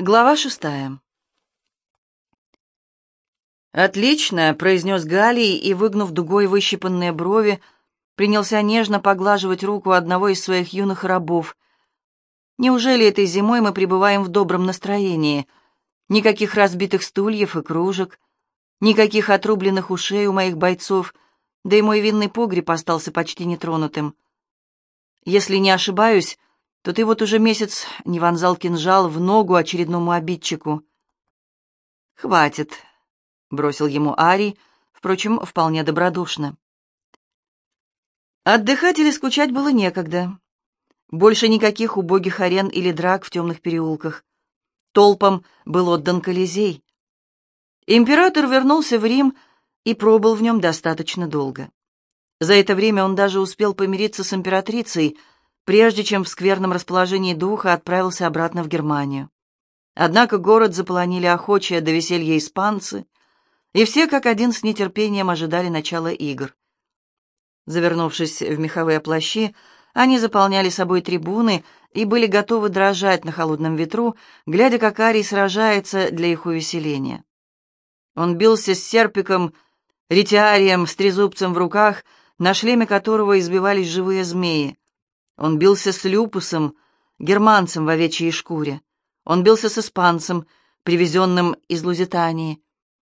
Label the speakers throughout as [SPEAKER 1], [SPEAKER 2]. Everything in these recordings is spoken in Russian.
[SPEAKER 1] Глава шестая. «Отлично», — произнес Галий и, выгнув дугой выщипанные брови, принялся нежно поглаживать руку одного из своих юных рабов. «Неужели этой зимой мы пребываем в добром настроении? Никаких разбитых стульев и кружек, никаких отрубленных ушей у моих бойцов, да и мой винный погреб остался почти нетронутым. Если не ошибаюсь, то ты вот уже месяц не вонзал кинжал в ногу очередному обидчику. «Хватит», — бросил ему Арий, впрочем, вполне добродушно. Отдыхать или скучать было некогда. Больше никаких убогих арен или драк в темных переулках. Толпам был отдан Колизей. Император вернулся в Рим и пробыл в нем достаточно долго. За это время он даже успел помириться с императрицей — прежде чем в скверном расположении духа отправился обратно в Германию. Однако город заполонили охочие до веселья испанцы, и все как один с нетерпением ожидали начала игр. Завернувшись в меховые плащи, они заполняли собой трибуны и были готовы дрожать на холодном ветру, глядя, как Арий сражается для их увеселения. Он бился с серпиком, ретиарием, с трезубцем в руках, на шлеме которого избивались живые змеи. Он бился с Люпусом, германцем в овечьей шкуре. Он бился с испанцем, привезенным из Лузитании,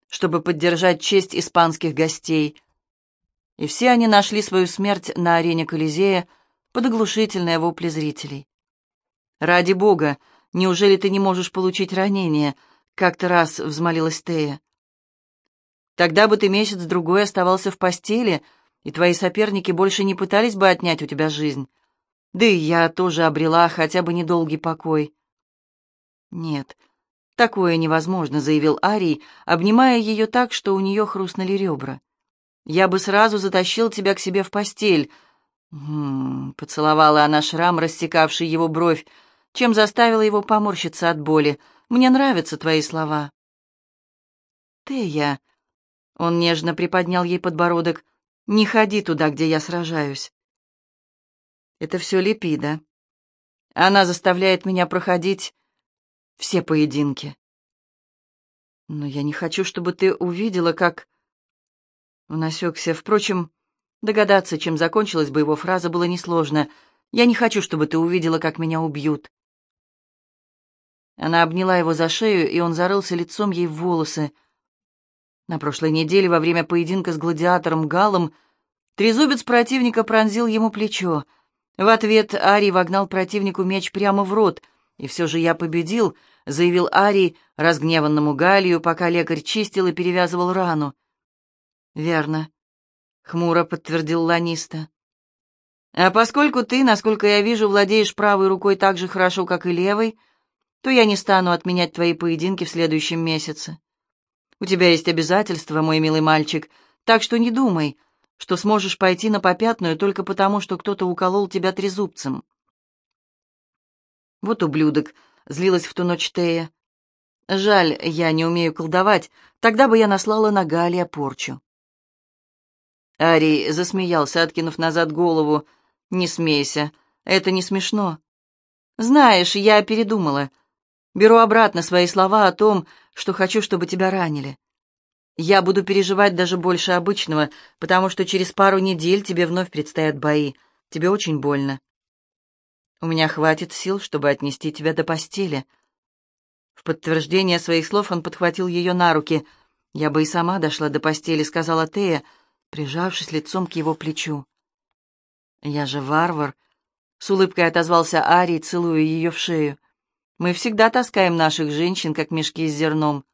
[SPEAKER 1] чтобы поддержать честь испанских гостей. И все они нашли свою смерть на арене Колизея под оглушительные вопли зрителей. «Ради бога, неужели ты не можешь получить ранение?» — как-то раз взмолилась Тея. «Тогда бы ты месяц-другой оставался в постели, и твои соперники больше не пытались бы отнять у тебя жизнь. Да и я тоже обрела хотя бы недолгий покой. Нет, такое невозможно, заявил Арий, обнимая ее так, что у нее хрустнули ребра. Я бы сразу затащил тебя к себе в постель. М -м, поцеловала она шрам, рассекавший его бровь, чем заставила его поморщиться от боли. Мне нравятся твои слова. Ты я. Он нежно приподнял ей подбородок. Не ходи туда, где я сражаюсь. Это все Липида. Она заставляет меня проходить все поединки. Но я не хочу, чтобы ты увидела, как... Он осекся. Впрочем, догадаться, чем закончилась бы его фраза, было несложно. Я не хочу, чтобы ты увидела, как меня убьют. Она обняла его за шею, и он зарылся лицом ей в волосы. На прошлой неделе, во время поединка с гладиатором Галом, трезубец противника пронзил ему плечо — в ответ Арий вогнал противнику меч прямо в рот. «И все же я победил», — заявил Арий разгневанному Галию, пока лекарь чистил и перевязывал рану. «Верно», — хмуро подтвердил Ланиста. «А поскольку ты, насколько я вижу, владеешь правой рукой так же хорошо, как и левой, то я не стану отменять твои поединки в следующем месяце. У тебя есть обязательства, мой милый мальчик, так что не думай, что сможешь пойти на попятную только потому, что кто-то уколол тебя трезубцем. Вот ублюдок, злилась в ту ночь Тея. Жаль, я не умею колдовать, тогда бы я наслала на Галия порчу. Арий засмеялся, откинув назад голову. «Не смейся, это не смешно. Знаешь, я передумала. Беру обратно свои слова о том, что хочу, чтобы тебя ранили. Я буду переживать даже больше обычного, потому что через пару недель тебе вновь предстоят бои. Тебе очень больно. У меня хватит сил, чтобы отнести тебя до постели. В подтверждение своих слов он подхватил ее на руки. «Я бы и сама дошла до постели», — сказала Тея, прижавшись лицом к его плечу. «Я же варвар», — с улыбкой отозвался Арий, целуя ее в шею. «Мы всегда таскаем наших женщин, как мешки с зерном».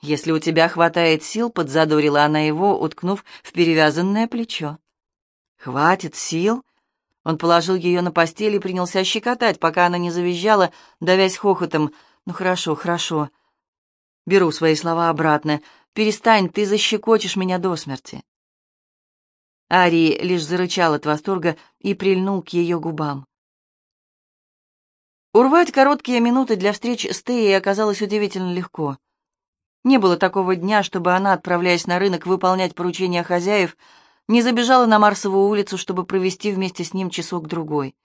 [SPEAKER 1] «Если у тебя хватает сил», — подзадорила она его, уткнув в перевязанное плечо. «Хватит сил?» Он положил ее на постель и принялся щекотать, пока она не завизжала, давясь хохотом. «Ну хорошо, хорошо. Беру свои слова обратно. Перестань, ты защекочешь меня до смерти». Арий лишь зарычал от восторга и прильнул к ее губам. Урвать короткие минуты для встреч с Теей оказалось удивительно легко. Не было такого дня, чтобы она, отправляясь на рынок выполнять поручения хозяев, не забежала на Марсовую улицу, чтобы провести вместе с ним часок-другой.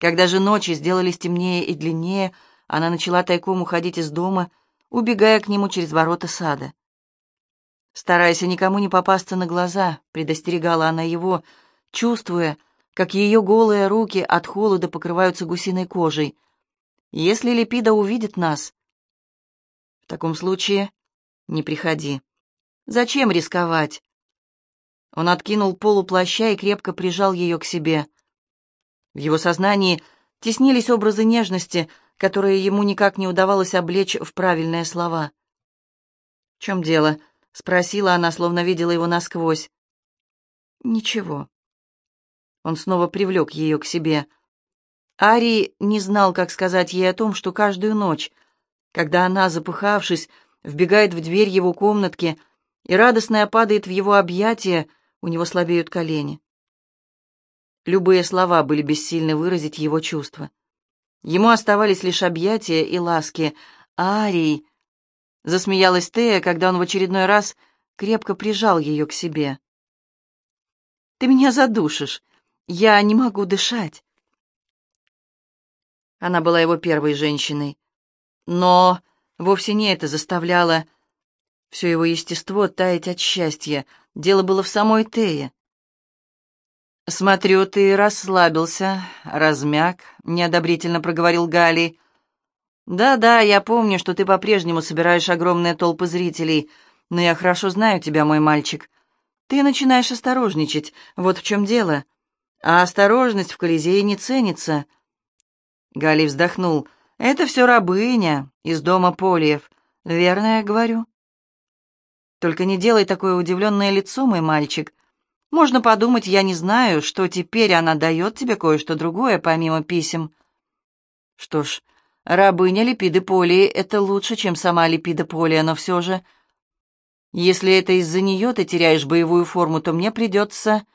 [SPEAKER 1] Когда же ночи сделались темнее и длиннее, она начала тайком уходить из дома, убегая к нему через ворота сада. Стараясь никому не попасться на глаза, предостерегала она его, чувствуя, как ее голые руки от холода покрываются гусиной кожей. Если Лепида увидит нас... В таком случае не приходи. Зачем рисковать? Он откинул полу плаща и крепко прижал ее к себе. В его сознании теснились образы нежности, которые ему никак не удавалось облечь в правильные слова. «В чем дело?» — спросила она, словно видела его насквозь. «Ничего». Он снова привлек ее к себе. Ари не знал, как сказать ей о том, что каждую ночь, когда она, запыхавшись, вбегает в дверь его комнатки и радостная падает в его объятия, у него слабеют колени. Любые слова были бессильны выразить его чувства. Ему оставались лишь объятия и ласки. «Арий!» — засмеялась Тея, когда он в очередной раз крепко прижал ее к себе. «Ты меня задушишь. Я не могу дышать». Она была его первой женщиной. Но вовсе не это заставляло все его естество таять от счастья. Дело было в самой Тее. «Смотрю, ты расслабился, размяк», — неодобрительно проговорил Галий. «Да-да, я помню, что ты по-прежнему собираешь огромные толпы зрителей, но я хорошо знаю тебя, мой мальчик. Ты начинаешь осторожничать, вот в чем дело. А осторожность в Колизее не ценится». Галий вздохнул. «Это все рабыня из дома Полиев. Верно я говорю?» «Только не делай такое удивленное лицо, мой мальчик. Можно подумать, я не знаю, что теперь она дает тебе кое-что другое, помимо писем. Что ж, рабыня Липиды Полии — это лучше, чем сама Липида Полия, но все же... Если это из-за нее ты теряешь боевую форму, то мне придется...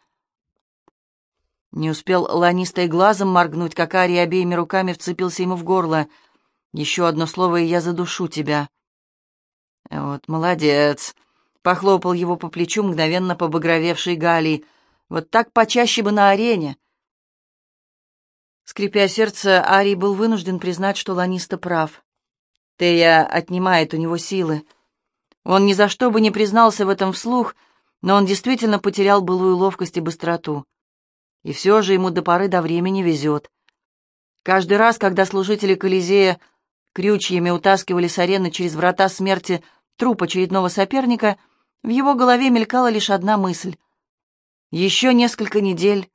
[SPEAKER 1] Не успел Ланистой глазом моргнуть, как Ари обеими руками вцепился ему в горло. «Еще одно слово, и я задушу тебя». «Вот, молодец», Похлопал его по плечу мгновенно побагровевший Галий. «Вот так почаще бы на арене!» Скрипя сердце, Арий был вынужден признать, что Ланиста прав. Тея отнимает у него силы. Он ни за что бы не признался в этом вслух, но он действительно потерял былую ловкость и быстроту. И все же ему до поры до времени везет. Каждый раз, когда служители Колизея крючьями утаскивали с арены через врата смерти труп очередного соперника — в его голове мелькала лишь одна мысль. Еще несколько недель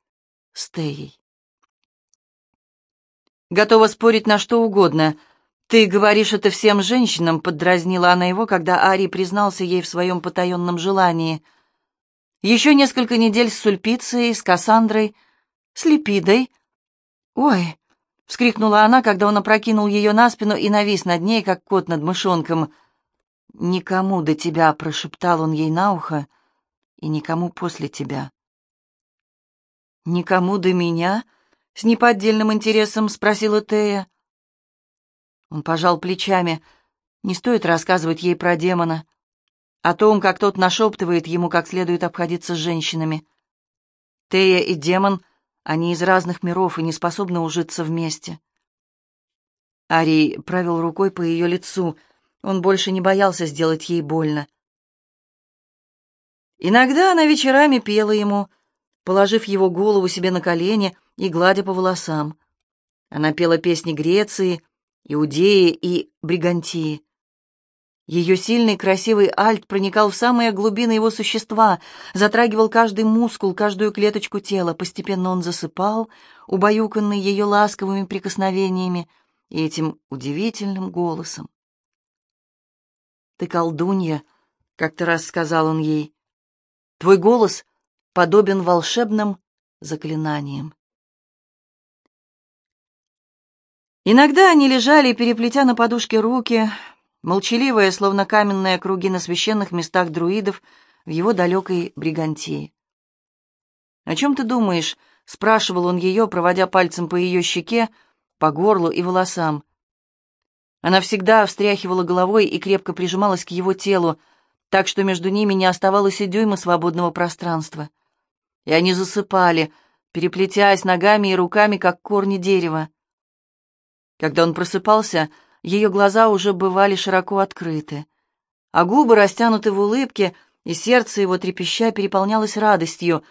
[SPEAKER 1] с Теей. Готова спорить на что угодно. Ты говоришь это всем женщинам, поддразнила она его, когда Ари признался ей в своем потаенном желании. Еще несколько недель с Сульпицией, с Кассандрой, с Липидой. Ой, вскрикнула она, когда он опрокинул ее на спину и навис над ней, как кот над мышонком — «Никому до тебя», — прошептал он ей на ухо, — «и никому после тебя». «Никому до меня?» — с неподдельным интересом спросила Тея. Он пожал плечами. Не стоит рассказывать ей про демона, о том, как тот нашептывает ему, как следует обходиться с женщинами. Тея и демон, они из разных миров и не способны ужиться вместе. Арий провел рукой по ее лицу — он больше не боялся сделать ей больно. Иногда она вечерами пела ему, положив его голову себе на колени и гладя по волосам. Она пела песни Греции, Иудеи и Бригантии. Ее сильный красивый альт проникал в самые глубины его существа, затрагивал каждый мускул, каждую клеточку тела. Постепенно он засыпал, убаюканный ее ласковыми прикосновениями и этим удивительным голосом. «Ты колдунья», — как-то раз сказал он ей. «Твой голос подобен волшебным заклинаниям». Иногда они лежали, переплетя на подушке руки, молчаливые, словно каменные круги на священных местах друидов в его далекой бригантии. «О чем ты думаешь?» — спрашивал он ее, проводя пальцем по ее щеке, по горлу и волосам. Она всегда встряхивала головой и крепко прижималась к его телу, так что между ними не оставалось и дюйма свободного пространства. И они засыпали, переплетясь ногами и руками, как корни дерева. Когда он просыпался, ее глаза уже бывали широко открыты, а губы растянуты в улыбке, и сердце его трепеща переполнялось радостью.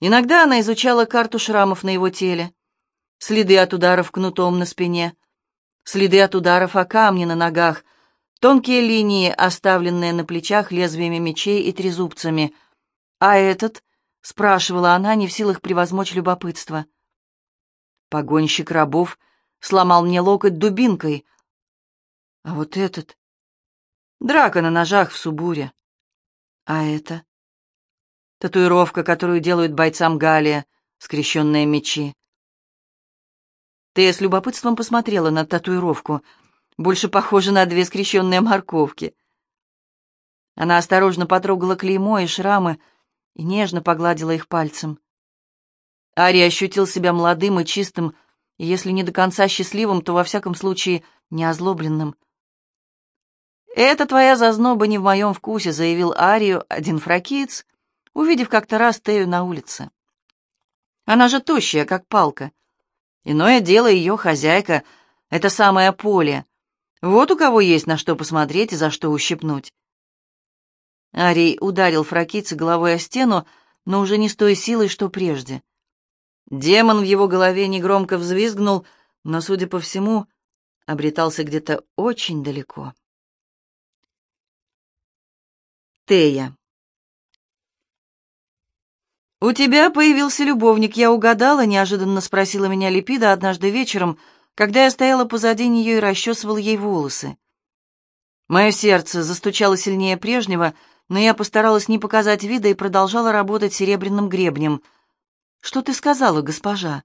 [SPEAKER 1] Иногда она изучала карту шрамов на его теле, следы от ударов кнутом на спине, следы от ударов о камни на ногах, тонкие линии, оставленные на плечах лезвиями мечей и трезубцами. «А этот?» — спрашивала она, не в силах превозмочь любопытство. Погонщик рабов сломал мне локоть дубинкой. А вот этот... Драка на ножах в Субуре. А это? Татуировка, которую делают бойцам Галия, скрещенные мечи. Ты с любопытством посмотрела на татуировку. Больше похоже на две скрещенные морковки. Она осторожно потрогала клеймо и шрамы и нежно погладила их пальцем. Ари ощутил себя молодым и чистым, и если не до конца счастливым, то во всяком случае не озлобленным. «Это твоя зазноба не в моем вкусе», — заявил Арию один фракиец, увидев как-то раз Тею на улице. «Она же тощая, как палка. Иное дело ее хозяйка, это самое поле. Вот у кого есть на что посмотреть и за что ущипнуть». Арий ударил фракийца головой о стену, но уже не с той силой, что прежде. Демон в его голове негромко взвизгнул, но, судя по всему, обретался где-то очень далеко. Тея. «У тебя появился любовник, я угадала?» — неожиданно спросила меня Липида однажды вечером, когда я стояла позади нее и расчесывал ей волосы. Мое сердце застучало сильнее прежнего, но я постаралась не показать вида и продолжала работать серебряным гребнем — «Что ты сказала, госпожа?»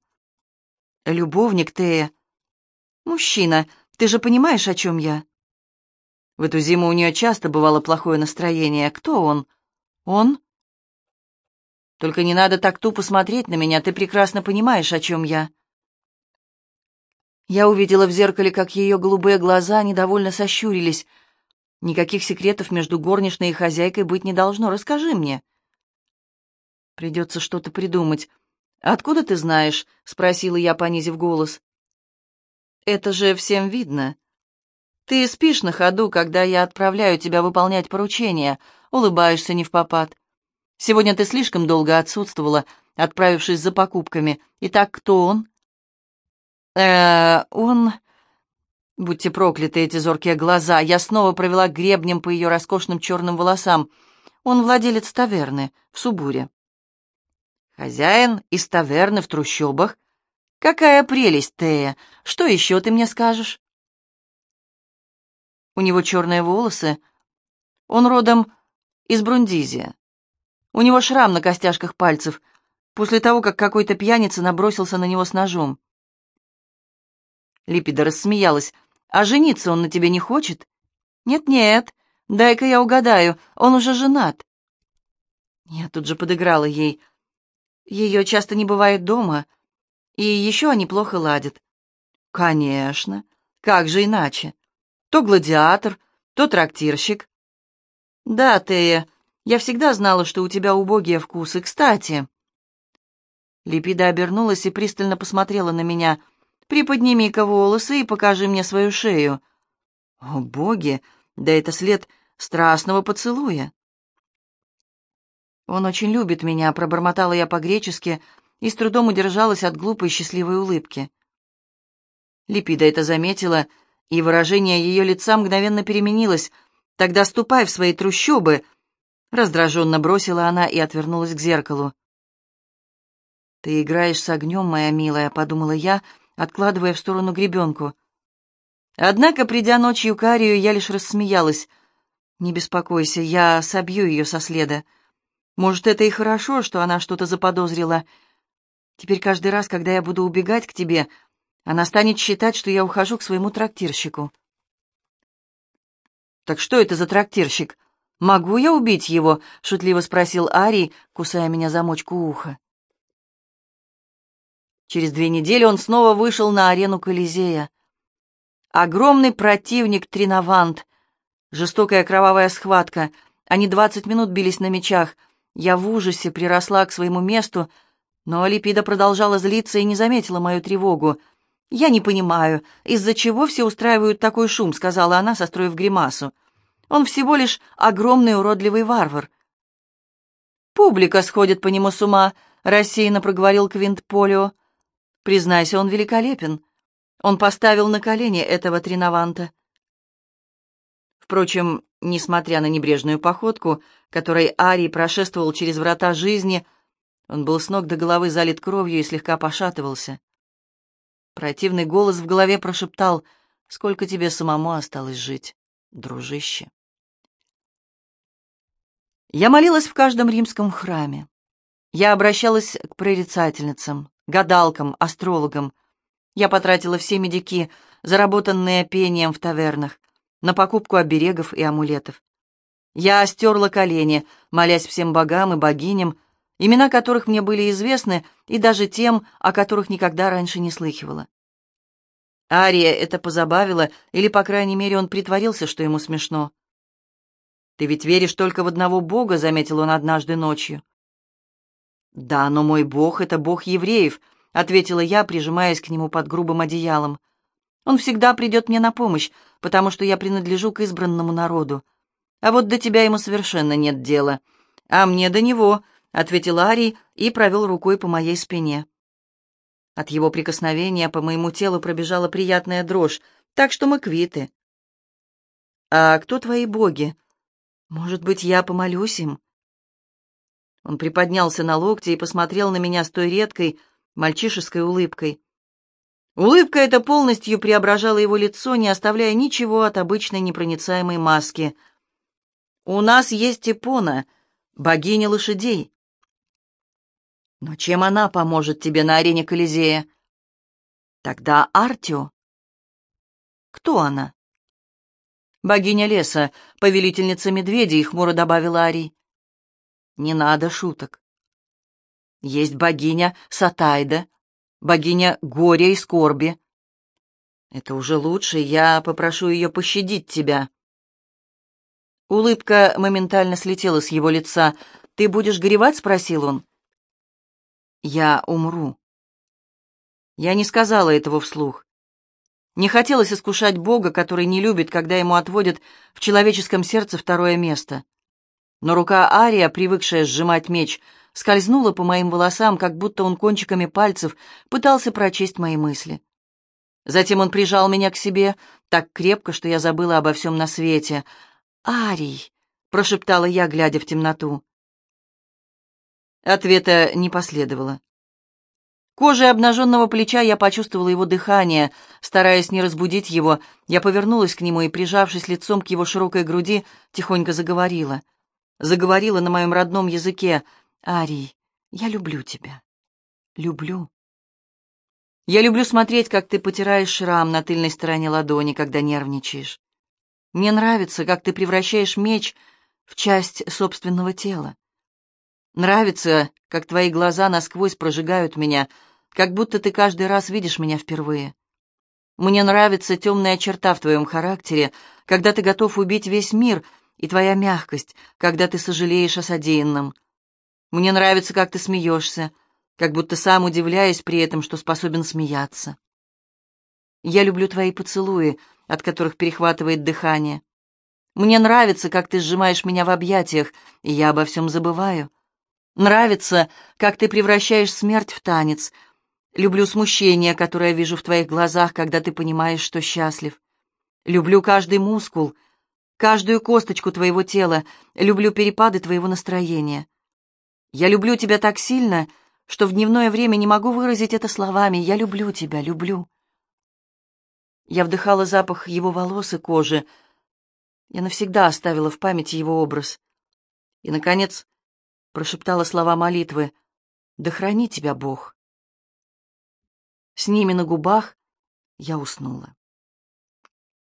[SPEAKER 1] «Любовник Тея». «Мужчина, ты же понимаешь, о чем я?» В эту зиму у нее часто бывало плохое настроение. Кто он? Он? Только не надо так тупо смотреть на меня, ты прекрасно понимаешь, о чем я. Я увидела в зеркале, как ее голубые глаза недовольно сощурились. Никаких секретов между горничной и хозяйкой быть не должно. Расскажи мне. Придется что-то придумать. «Откуда ты знаешь?» — спросила я, понизив голос. «Это же всем видно. Ты спишь на ходу, когда я отправляю тебя выполнять поручения, улыбаешься не в попад. Сегодня ты слишком долго отсутствовала, отправившись за покупками. Итак, кто он?» «Э, он...» Будьте прокляты эти зоркие глаза. Я снова провела гребнем по ее роскошным черным волосам. Он владелец таверны в Субуре. Хозяин из таверны в трущобах. Какая прелесть, Тея! Что еще ты мне скажешь? У него черные волосы. Он родом из Брундизия. У него шрам на костяшках пальцев, после того, как какой-то пьяница набросился на него с ножом. Липида рассмеялась. «А жениться он на тебе не хочет?» «Нет-нет, дай-ка я угадаю, он уже женат». Я тут же подыграла ей. Ее часто не бывает дома, и еще они плохо ладят. Конечно, как же иначе? То гладиатор, то трактирщик. Да, Тея, я всегда знала, что у тебя убогие вкусы. Кстати... Липида обернулась и пристально посмотрела на меня. «Приподними-ка волосы и покажи мне свою шею». «О, боги! Да это след страстного поцелуя!» «Он очень любит меня», — пробормотала я по-гречески и с трудом удержалась от глупой счастливой улыбки. Липида это заметила, и выражение ее лица мгновенно переменилось. «Тогда ступай в свои трущобы», — раздраженно бросила она и отвернулась к зеркалу. «Ты играешь с огнем, моя милая», — подумала я, откладывая в сторону гребенку. Однако, придя ночью к Арию, я лишь рассмеялась. «Не беспокойся, я собью ее со следа». Может, это и хорошо, что она что-то заподозрила. Теперь каждый раз, когда я буду убегать к тебе, она станет считать, что я ухожу к своему трактирщику. «Так что это за трактирщик? Могу я убить его?» — шутливо спросил Арий, кусая меня за мочку уха. Через две недели он снова вышел на арену Колизея. Огромный противник Тринавант. Жестокая кровавая схватка. Они двадцать минут бились на мечах — я в ужасе приросла к своему месту, но Алипида продолжала злиться и не заметила мою тревогу. «Я не понимаю, из-за чего все устраивают такой шум», — сказала она, состроив гримасу. «Он всего лишь огромный уродливый варвар». «Публика сходит по нему с ума», — рассеянно проговорил Квинт Полио. «Признайся, он великолепен. Он поставил на колени этого тренованта». Впрочем, несмотря на небрежную походку, которой Арий прошествовал через врата жизни, он был с ног до головы залит кровью и слегка пошатывался. Противный голос в голове прошептал, «Сколько тебе самому осталось жить, дружище?» Я молилась в каждом римском храме. Я обращалась к прорицательницам, гадалкам, астрологам. Я потратила все медики, заработанные пением в тавернах, на покупку оберегов и амулетов. Я стерла колени, молясь всем богам и богиням, имена которых мне были известны, и даже тем, о которых никогда раньше не слыхивала. Ария это позабавило, или, по крайней мере, он притворился, что ему смешно. «Ты ведь веришь только в одного Бога», — заметил он однажды ночью. «Да, но мой Бог — это Бог евреев», — ответила я, прижимаясь к нему под грубым одеялом. «Он всегда придет мне на помощь, потому что я принадлежу к избранному народу. А вот до тебя ему совершенно нет дела. А мне до него, — ответил Арий и провел рукой по моей спине. От его прикосновения по моему телу пробежала приятная дрожь, так что мы квиты. «А кто твои боги? Может быть, я помолюсь им?» Он приподнялся на локте и посмотрел на меня с той редкой, мальчишеской улыбкой. Улыбка эта полностью преображала его лицо, не оставляя ничего от обычной непроницаемой маски. «У нас есть Ипона, богиня лошадей. Но чем она поможет тебе на арене Колизея? Тогда Артио. Кто она? Богиня леса, повелительница медведей, хмуро добавила Арий. Не надо шуток. Есть богиня Сатайда, богиня горя и скорби. Это уже лучше, я попрошу ее пощадить тебя. Улыбка моментально слетела с его лица. «Ты будешь горевать?» — спросил он. Я умру. Я не сказала этого вслух. Не хотелось искушать Бога, который не любит, когда ему отводят в человеческом сердце второе место. Но рука Ария, привыкшая сжимать меч, скользнула по моим волосам, как будто он кончиками пальцев пытался прочесть мои мысли. Затем он прижал меня к себе так крепко, что я забыла обо всем на свете. «Арий!» — прошептала я, глядя в темноту. Ответа не последовало. Кожей обнаженного плеча я почувствовала его дыхание. Стараясь не разбудить его, я повернулась к нему и, прижавшись лицом к его широкой груди, тихонько заговорила. Заговорила на моем родном языке. «Арий, я люблю тебя. Люблю. Я люблю смотреть, как ты потираешь шрам на тыльной стороне ладони, когда нервничаешь. Мне нравится, как ты превращаешь меч в часть собственного тела. Нравится, как твои глаза насквозь прожигают меня, как будто ты каждый раз видишь меня впервые. Мне нравится темная черта в твоем характере, когда ты готов убить весь мир, и твоя мягкость, когда ты сожалеешь о содеянном. Мне нравится, как ты смеешься, как будто сам удивляясь при этом, что способен смеяться. Я люблю твои поцелуи, от которых перехватывает дыхание. Мне нравится, как ты сжимаешь меня в объятиях, и я обо всем забываю. Нравится, как ты превращаешь смерть в танец. Люблю смущение, которое вижу в твоих глазах, когда ты понимаешь, что счастлив. Люблю каждый мускул, каждую косточку твоего тела, люблю перепады твоего настроения. Я люблю тебя так сильно, что в дневное время не могу выразить это словами. Я люблю тебя, люблю. Я вдыхала запах его волос и кожи. Я навсегда оставила в памяти его образ. И, наконец, прошептала слова молитвы «Да храни тебя Бог». С ними на губах я уснула.